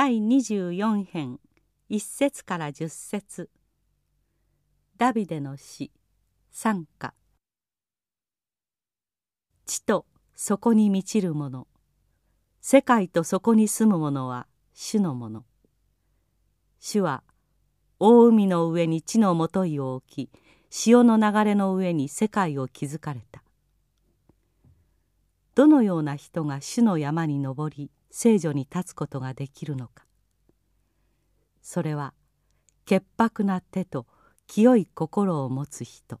第24編1節から10節。ダビデの詩賛歌。地とそこに満ちるもの。世界とそこに住むものは主のもの。主は大海の上に地のもといを置き潮の流れの上に世界を築かれた。どのような人が主の山に登り聖女に立つことができるのか。それは潔白な手と清い心を持つ人。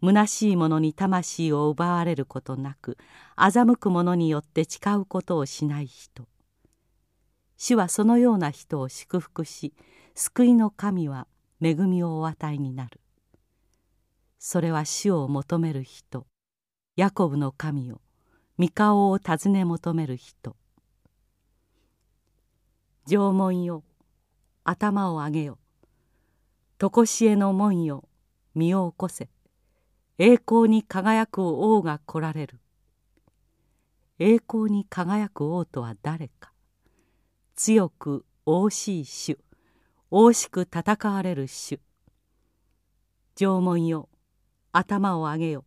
虚しいものに魂を奪われることなく欺く者によって誓うことをしない人。主はそのような人を祝福し救いの神は恵みをお与えになる。それは主を求める人。ヤコブの神よ。御顔を尋ね求める人。縄文よ頭を上げよ。常しえの門よ身を起こせ。栄光に輝く王が来られる。栄光に輝く王とは誰か。強く惜しい主惜しく戦われる主。縄文よ頭を上げよ。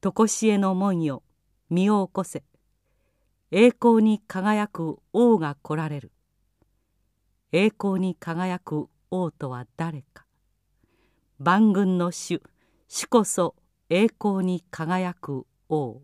常しえの門よ身を起こせ。栄光に輝く王が来られる。栄光に輝く王とは誰か。万軍の主主こそ栄光に輝く王。